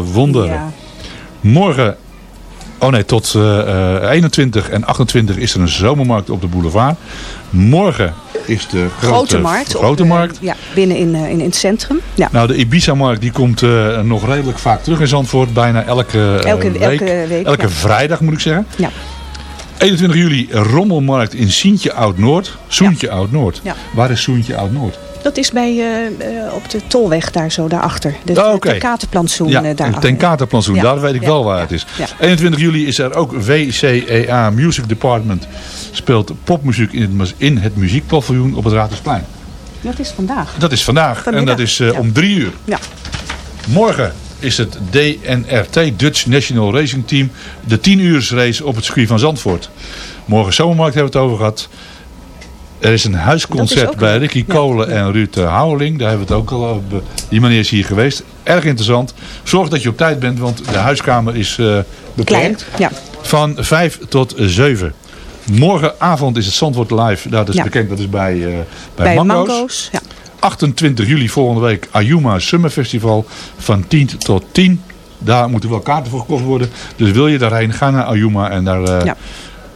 Wonderen. Ja. Morgen, oh nee, tot eh, eh, 21 en 28 is er een zomermarkt op de boulevard. Morgen is de grote, Grote markt. grote eh, markt. ja, binnen in, eh, in, in het centrum. Ja. Nou, de Ibiza-markt die komt eh, nog redelijk vaak terug in Zandvoort. Bijna elke, eh, Elke- week. elke week, Elke ja. vrijdag moet ik zeggen. Ja. 21 juli Rommelmarkt in Sientje Oud-Noord. Soentje Oud-Noord. Waar is Soentje Oud-Noord? Dat is bij, eh, eh, op de tolweg daar zo, daarachter. De, Oh, oké. de katerplantsoen Ja, eh, tenkatenplantsoen. Ja. Daar weet ik Ja. wel waar het is. Ja. 21 juli is er ook WCEA Music Department. Speelt popmuziek in het, mu- in het muziekpaviljoen op het Raadhuisplein. Dat is vandaag. Dat is vandaag. Vanmiddag. En dat is eh, om drie uur. Ja. Morgen is het DNRT, Dutch National Racing Team. De 10 uur race op het circuit van Zandvoort. Morgen zomermarkt hebben we het over gehad. Er is een huisconcert is bij. Ricky Ja. Kolen en Ruud eh, Houweling. Daar hebben we het ook al over. Die meneer is hier geweest. Erg interessant. Zorg dat je op tijd bent, want de huiskamer is eh Klein. beperkt. Ja. Van 5 tot 7. Morgenavond is het Zandvoort Live. Dat is Ja. bekend, dat is bij, eh, bij, Bij Mango's. Mango's. Ja. 28 juli volgende week Ayuma Summer Festival van 10 tot 10. Daar moeten wel kaarten voor gekocht worden. Dus wil je daarheen, ga naar Ayuma en daar eh, Ja.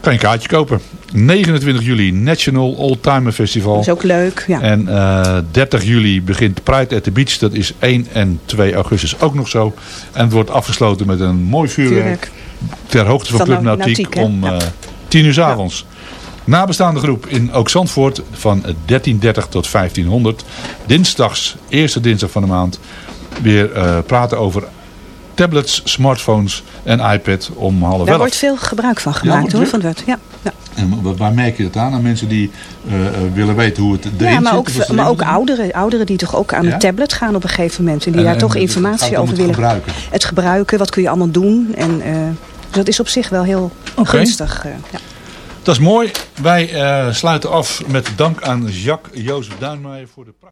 Kan je een kaartje kopen. 29 juli National Oldtimer Festival. Dat is ook leuk. Ja. En eh, 30 juli begint Pride at the Beach. Dat is 1 en 2 augustus ook nog zo. En het wordt afgesloten met een mooi vuurwerk. Vuurwerk. Ter hoogte van Van Club Nau- Nautiek om Ja. eh 10 uur 's avonds. Nabestaande groep in Ook Zandvoort van 1330 tot 1500. Dinsdags, eerste dinsdag van de maand, weer eh, praten over tablets, smartphones en iPad om half Daar elf. wordt veel gebruik van gemaakt hoor. Van dat. Ja. Ja. En wa- waar merk je dat aan? Aan mensen die eh, eh, willen weten hoe het erin Ja, maar zit? ook, maar ook ouderen, ouderen die toch ook aan een tablet gaan op een gegeven moment. En die En- daar en toch het informatie over het willen. gebruiken. Het gebruiken, wat kun je allemaal doen. En eh, dat is op zich wel heel gunstig. ja. Dat is mooi. Wij sluiten af met dank aan Jacques Jozef Duinmeijer voor de pra-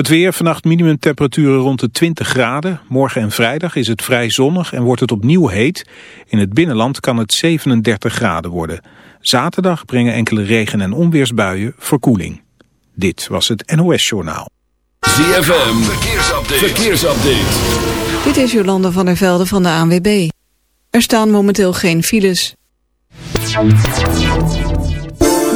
Het weer, vannacht minimumtemperaturen rond de 20 graden. Morgen en vrijdag is het vrij zonnig en wordt het opnieuw heet. In het binnenland kan het 37 graden worden. Zaterdag brengen enkele regen- en onweersbuien verkoeling. Dit was het NOS Journaal. ZFM, verkeersupdate. verkeersupdate. Dit is Jolanda van der Velde van de ANWB. Er staan momenteel geen files.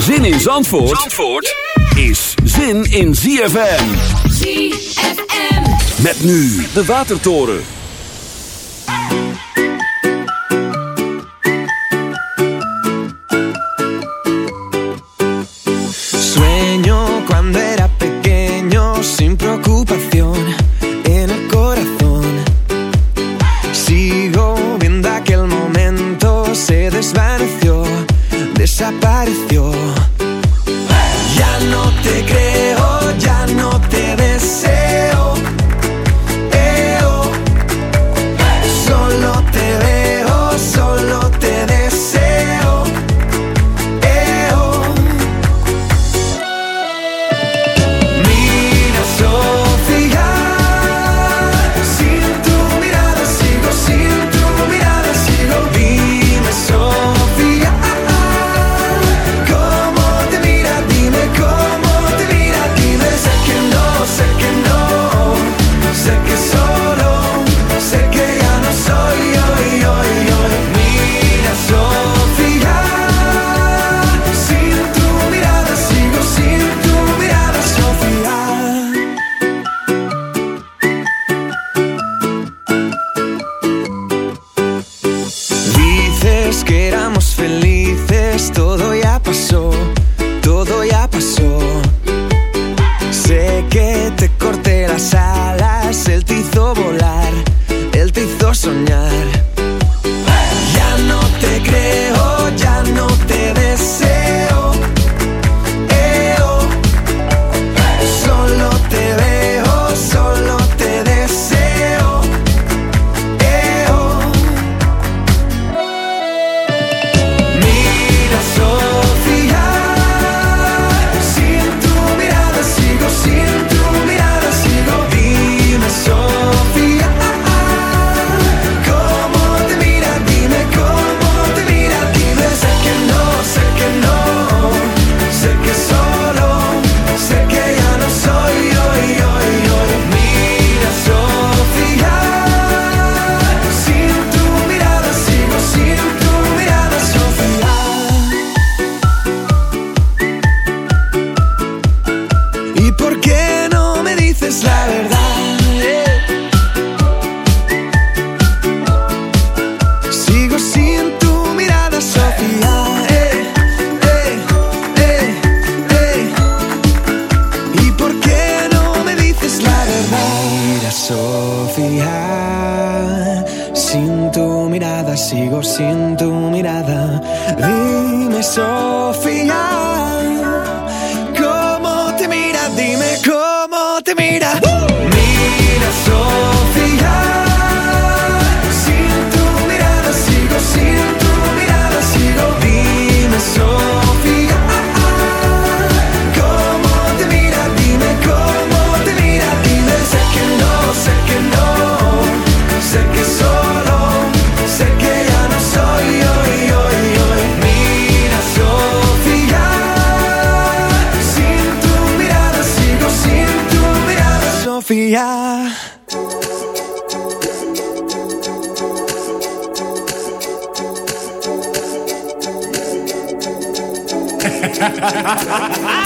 Zin in Zandvoort, Zandvoort is zin in ZFM. ZFM. Met nu de Watertoren. Sueño cuando era pequeño sin preocupación en el corazón. Sigo viendo aquel momento, se desvaneció, desapareció. Sofía. Sin tu mirada, sigo sin tu mirada. Dime, Sofía. ¿Cómo te mira? Dime cómo te mira. Ah!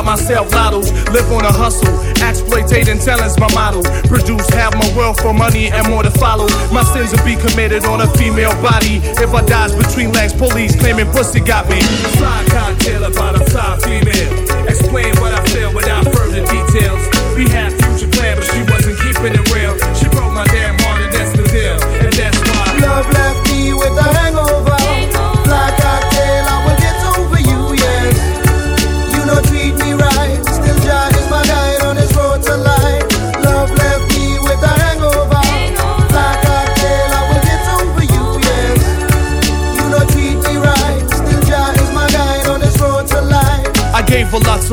myself. Lottos, live on a hustle, exploitating talent's my model. Produce half my wealth for money and more to follow. My sins will be committed on a female body. If I dies between legs, police claiming pussy got me. Fly cocktail about a fly female. Explain what I feel without further details.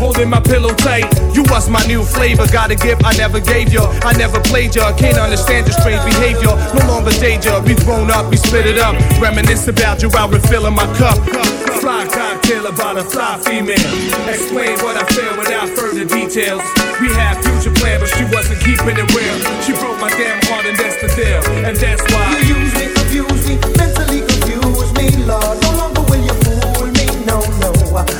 holding my pillow tight. You was my new flavor, got a gift I never gave you. I never played you, can't understand your strange behavior. No longer danger, we grown up, we split it up. Reminisce about you while refilling my cup. Fly cocktail about a fly female. Explain what I feel without further details. We had future plans, but she wasn't keeping it real. She broke my damn heart, and that's the deal. And that's why. You use me, abuse me, mentally confuse me, Lord. No longer will you fool me, no, no.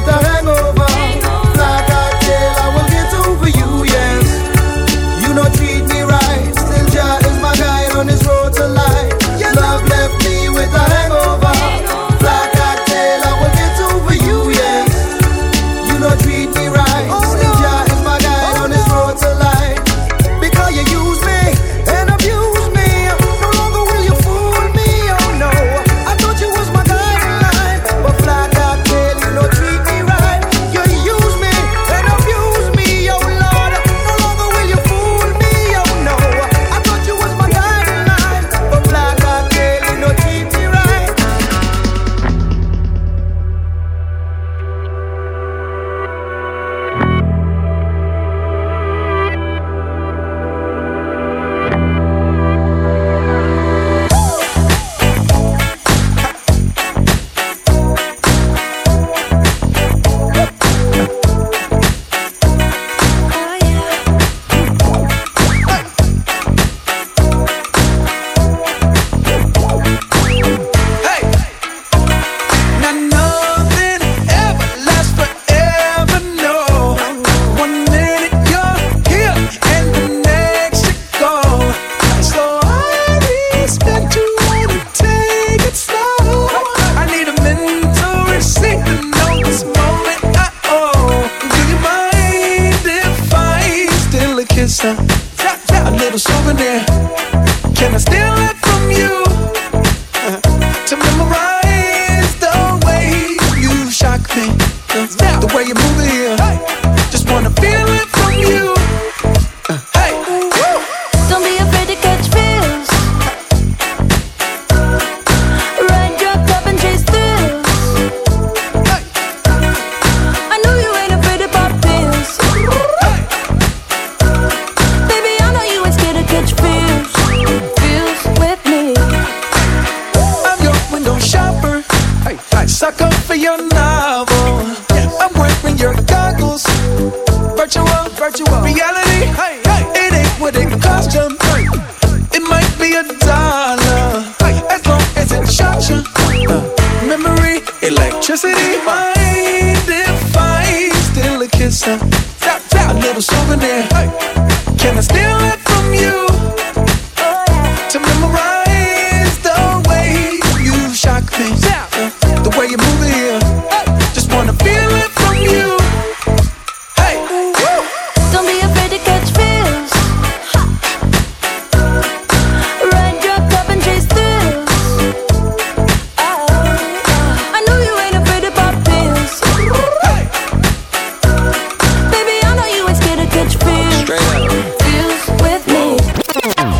better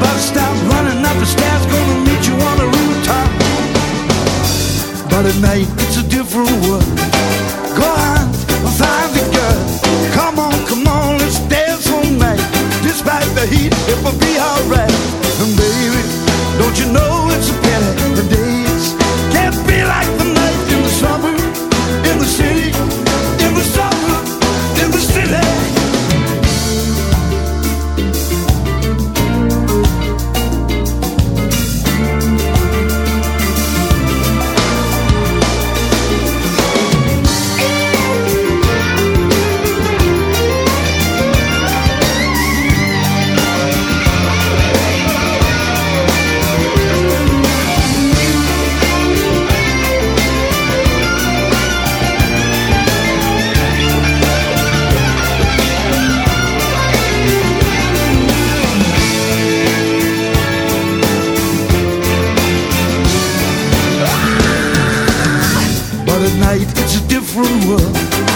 bus stop, running up the stairs, gonna meet you on the rooftop. But at night, it's a different world. light, it's a different world.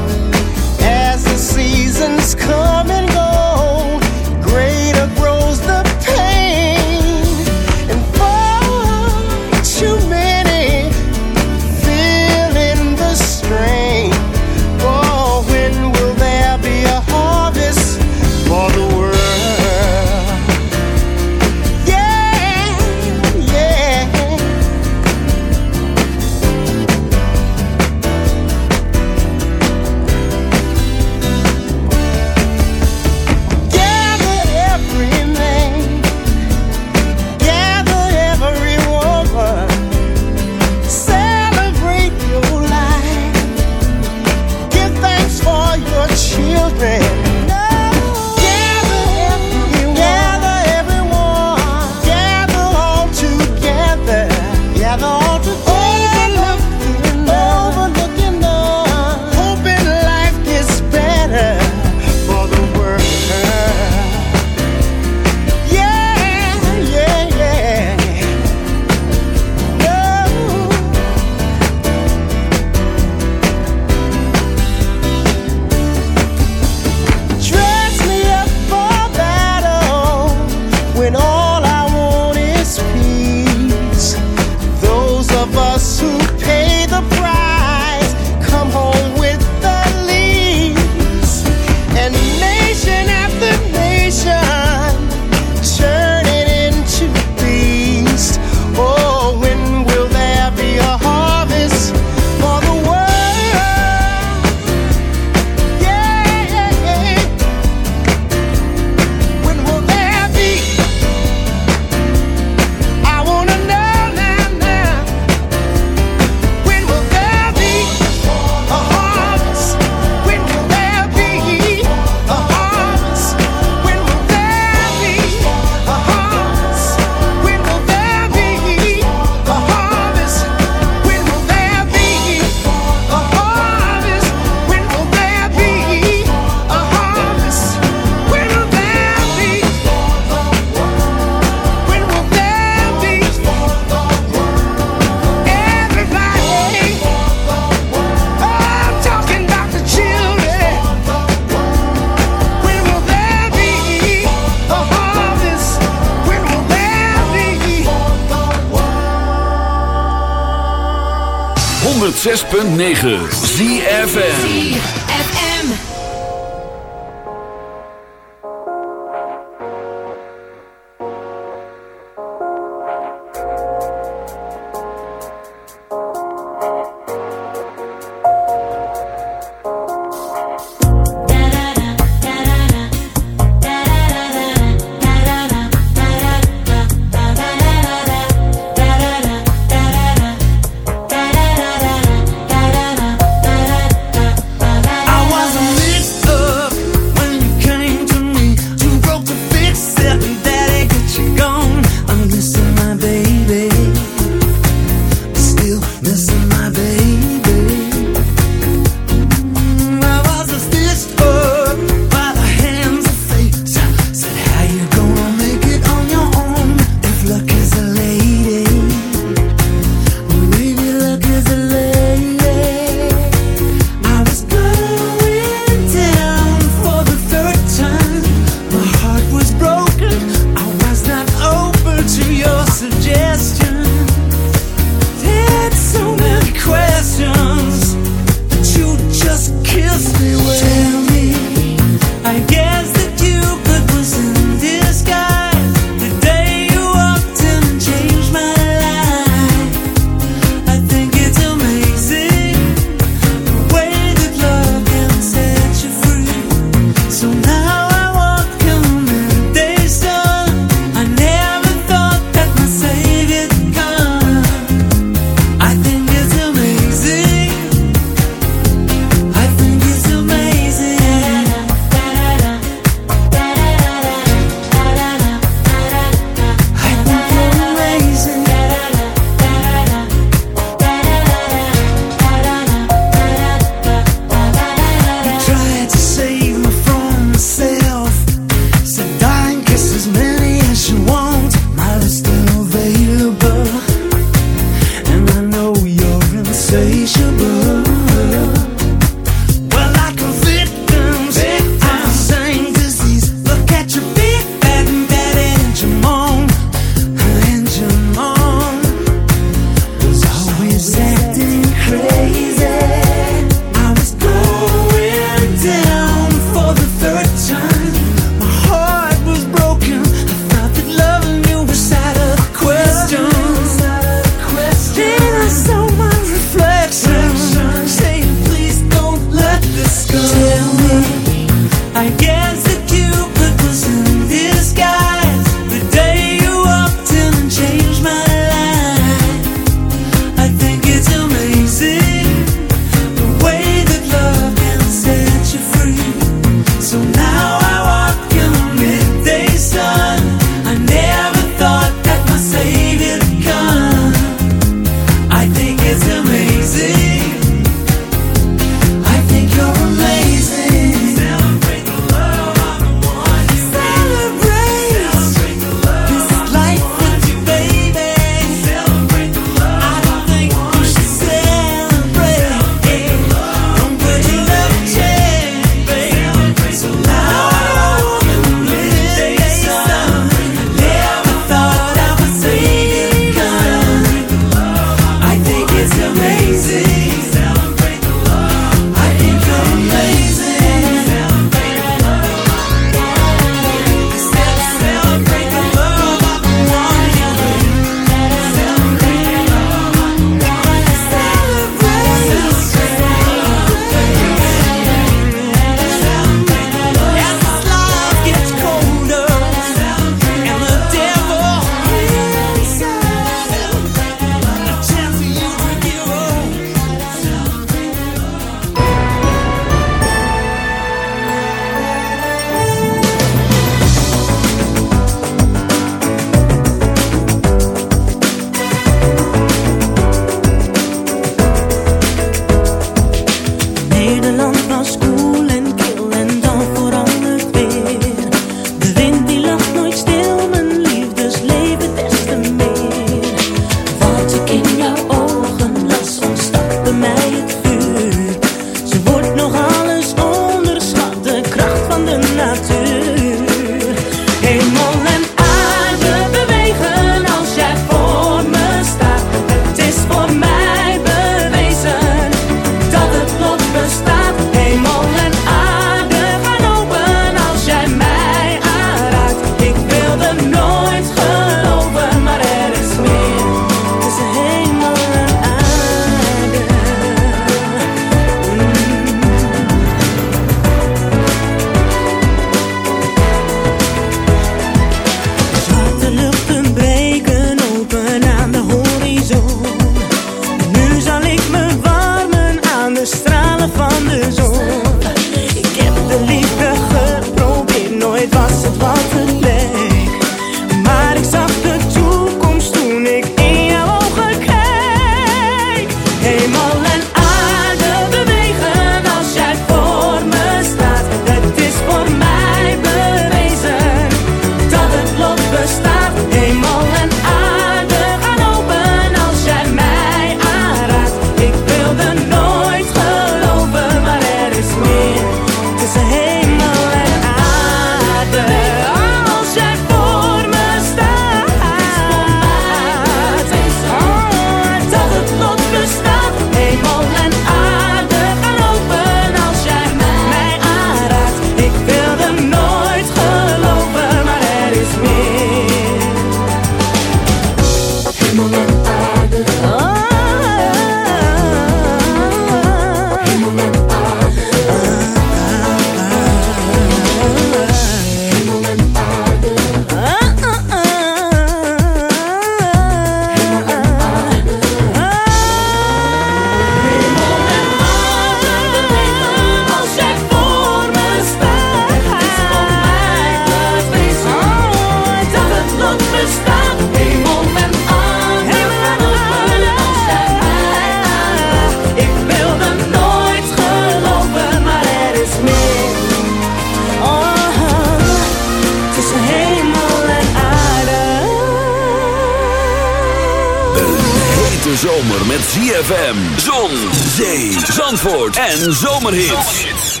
Zandvoort en Zomerhits.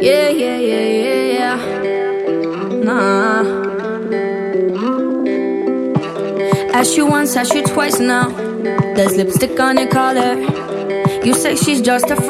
Yeah, yeah, yeah, yeah, yeah. Nah. Ask you once, ask you twice now. There's lipstick on your collar. You say she's just a friend.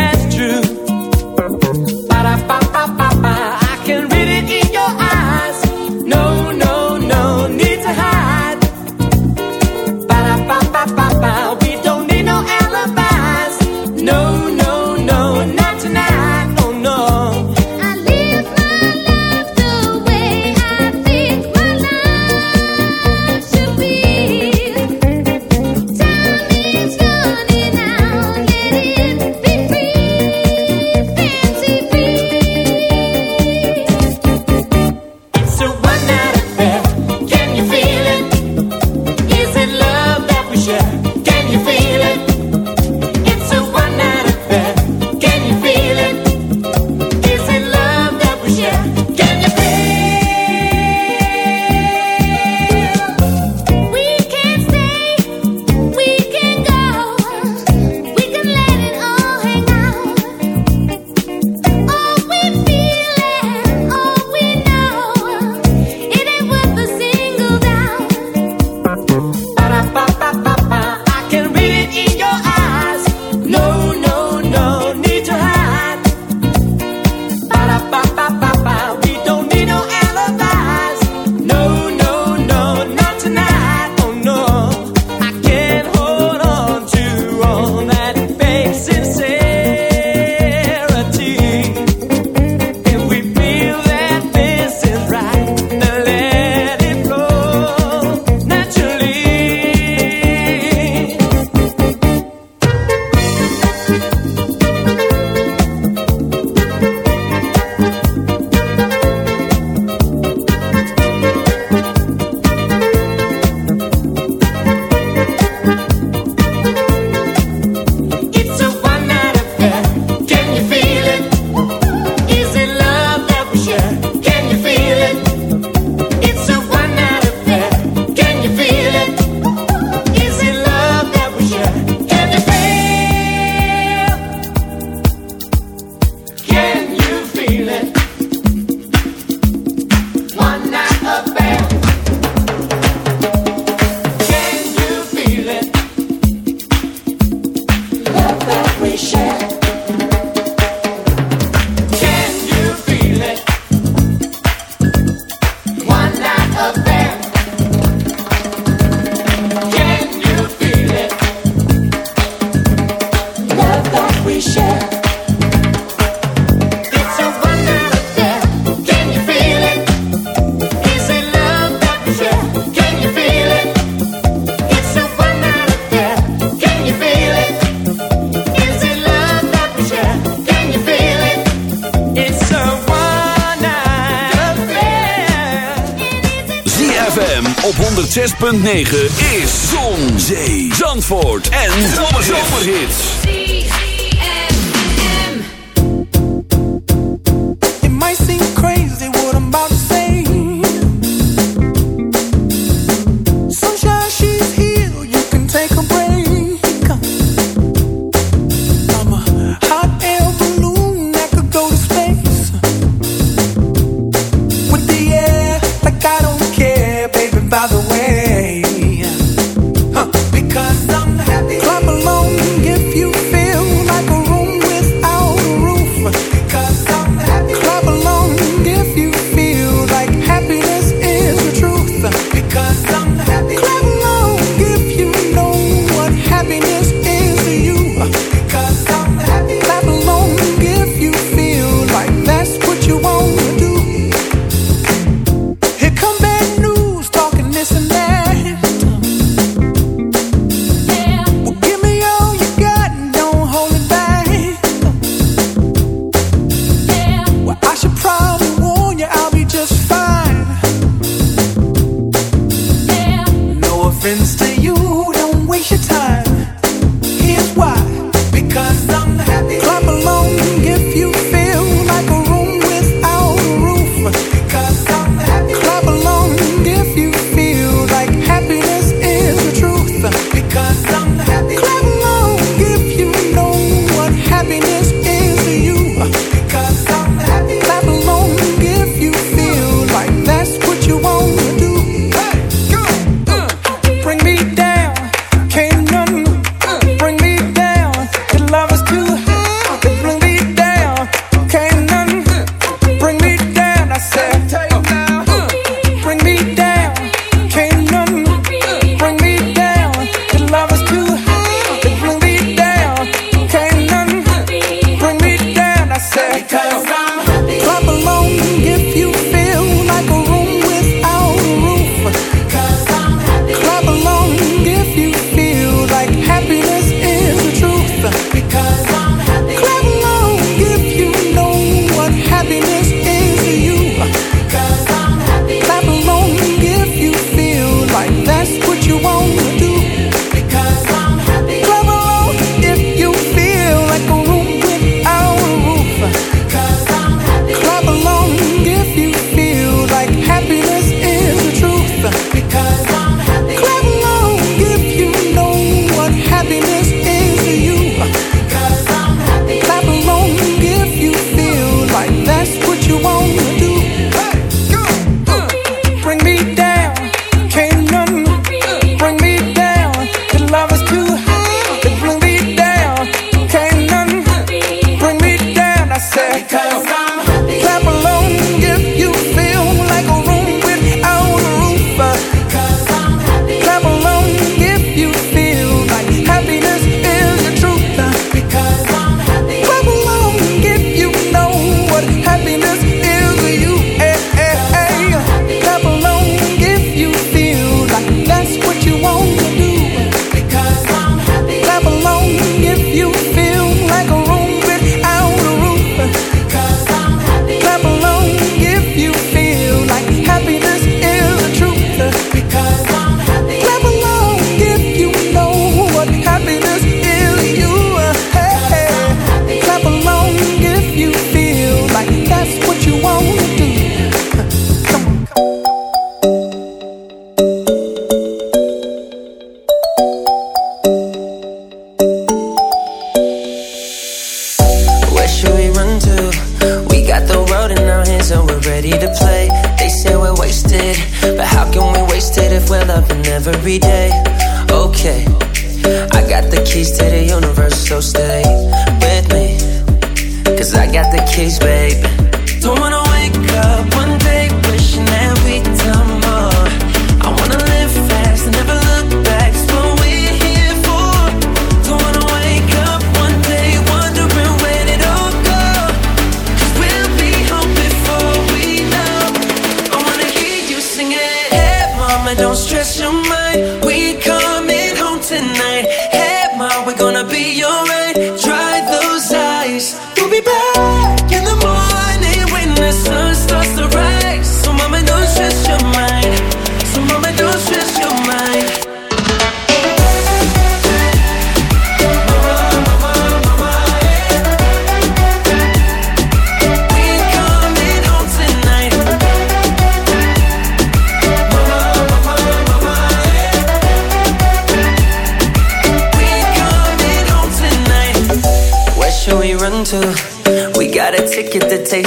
that's true 106.9